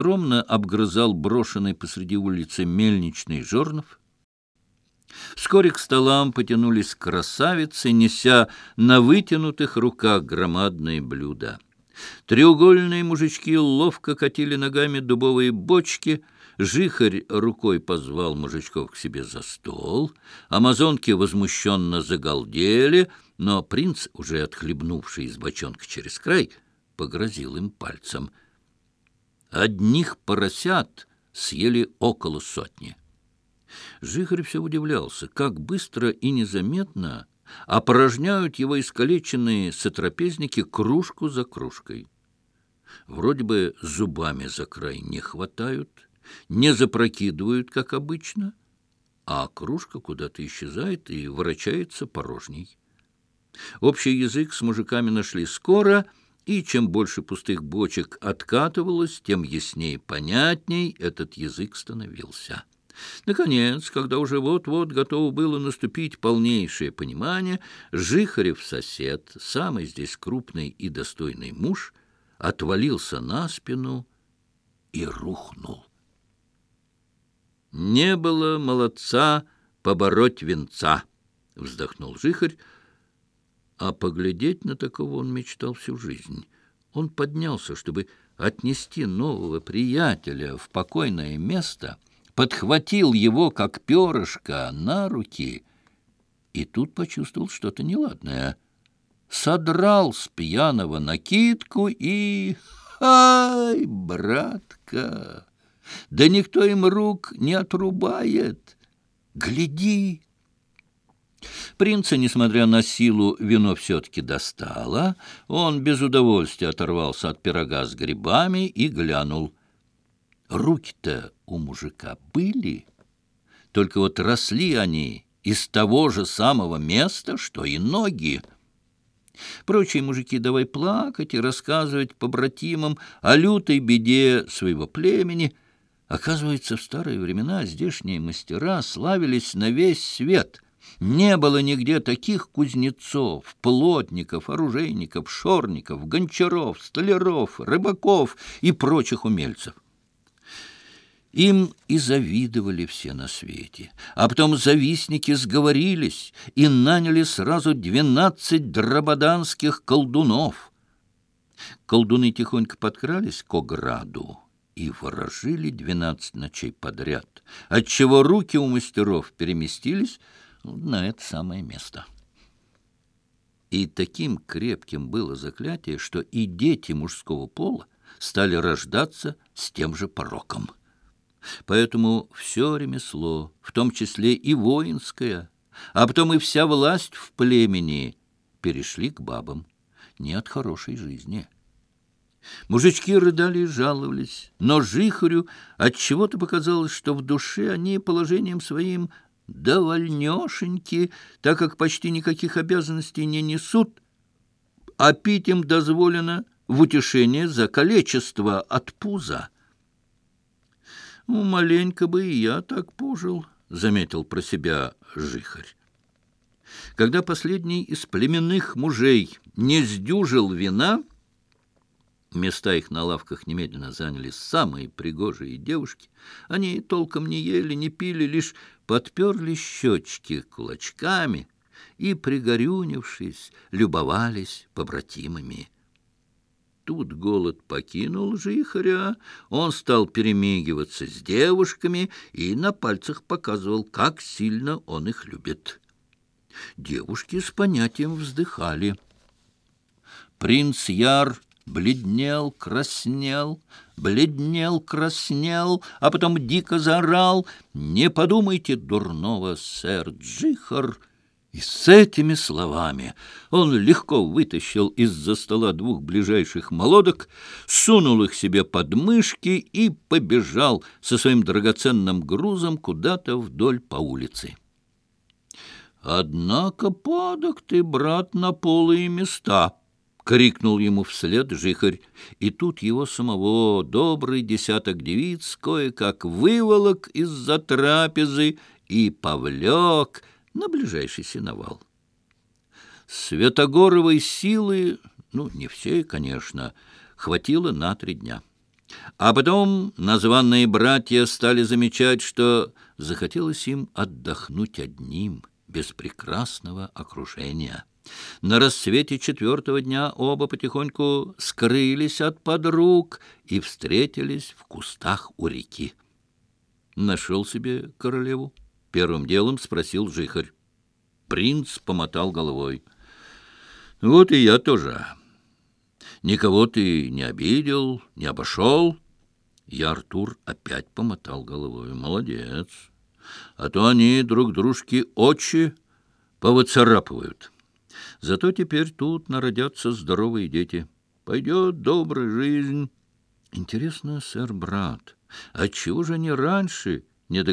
огромно обгрызал брошенный посреди улицы мельничный жернов. Вскоре к столам потянулись красавицы, неся на вытянутых руках громадные блюда. Треугольные мужички ловко катили ногами дубовые бочки, Жихарь рукой позвал мужичков к себе за стол, амазонки возмущенно загалдели, но принц, уже отхлебнувший из бочонка через край, погрозил им пальцем — Одних поросят съели около сотни. Жихарь все удивлялся, как быстро и незаметно опорожняют его искалеченные сотрапезники кружку за кружкой. Вроде бы зубами за край не хватают, не запрокидывают, как обычно, а кружка куда-то исчезает и ворочается порожней. Общий язык с мужиками нашли скоро, и чем больше пустых бочек откатывалось, тем яснее понятней этот язык становился. Наконец, когда уже вот-вот готово было наступить полнейшее понимание, Жихарев сосед, самый здесь крупный и достойный муж, отвалился на спину и рухнул. Не было молодца побороть венца, вздохнул Жихарь, а поглядеть на такого он мечтал всю жизнь. Он поднялся, чтобы отнести нового приятеля в покойное место — подхватил его, как перышко, на руки, и тут почувствовал что-то неладное. Содрал с пьяного накидку и... Ай, братка! Да никто им рук не отрубает. Гляди! Принца, несмотря на силу, вино все-таки достало. Он без удовольствия оторвался от пирога с грибами и глянул. Руки-то у мужика были, только вот росли они из того же самого места, что и ноги. Прочие мужики давай плакать и рассказывать побратимам о лютой беде своего племени. Оказывается, в старые времена здешние мастера славились на весь свет — не было нигде таких кузнецов, плотников, оружейников, шорников, гончаров, столяров, рыбаков и прочих умельцев. Им и завидовали все на свете. А потом завистники сговорились и наняли сразу двенадцать драбаданских колдунов. Колдуны тихонько подкрались к ограду и ворожили двенадцать ночей подряд, отчего руки у мастеров переместились, на это самое место. И таким крепким было заклятие, что и дети мужского пола стали рождаться с тем же пороком. Поэтому все ремесло, в том числе и воинское, а потом и вся власть в племени, перешли к бабам. Не от хорошей жизни. Мужички рыдали и жаловались, но Жихарю отчего-то показалось, что в душе они положением своим довольнешеньки, так как почти никаких обязанностей не несут, а пить им дозволено в утешение за количество от пуза. Ну, маленько бы и я так пожил, — заметил Места их на лавках немедленно заняли самые пригожие девушки. Они толком не ели, не пили, лишь подперли щечки кулачками и, пригорюнившись, любовались побратимами. Тут голод покинул жихаря, он стал перемигиваться с девушками и на пальцах показывал, как сильно он их любит. Девушки с понятием вздыхали. Принц Яр бледнел, краснел, бледнел, краснел, а потом дико заорал «Не подумайте дурного, сэр Джихар!» И с этими словами он легко вытащил из-за стола двух ближайших молодок, сунул их себе под мышки и побежал со своим драгоценным грузом куда-то вдоль по улице. «Однако падок ты, брат, на полые места!» крикнул ему вслед жихарь, и тут его самого добрый десяток девиц кое-как выволок из-за трапезы и повлек на ближайший синовал. Светогоровой силы, ну, не всей, конечно, хватило на три дня. А потом названные братья стали замечать, что захотелось им отдохнуть одним, без прекрасного окружения. На рассвете четвертого дня оба потихоньку скрылись от подруг и встретились в кустах у реки. «Нашел себе королеву?» — первым делом спросил жихарь. Принц помотал головой. «Вот и я тоже. Никого ты не обидел, не обошел?» Я, Артур, опять помотал головой. «Молодец. А то они друг дружке очи повыцарапывают». Зато теперь тут народятся здоровые дети. Пойдет добрая жизнь. Интересно, сэр, брат, отчего же они раньше не догадались?